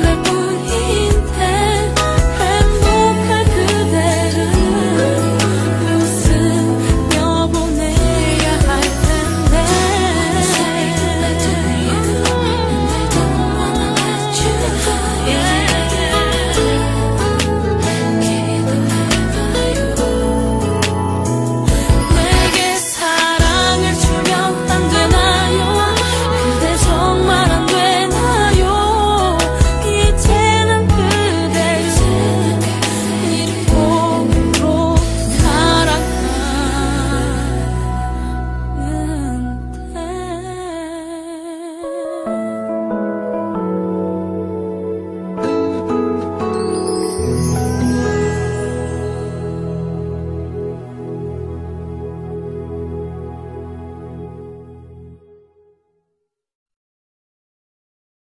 گ